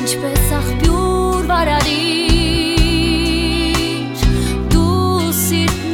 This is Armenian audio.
Ինչպես աղբյուր վարարիր, դու սիրտ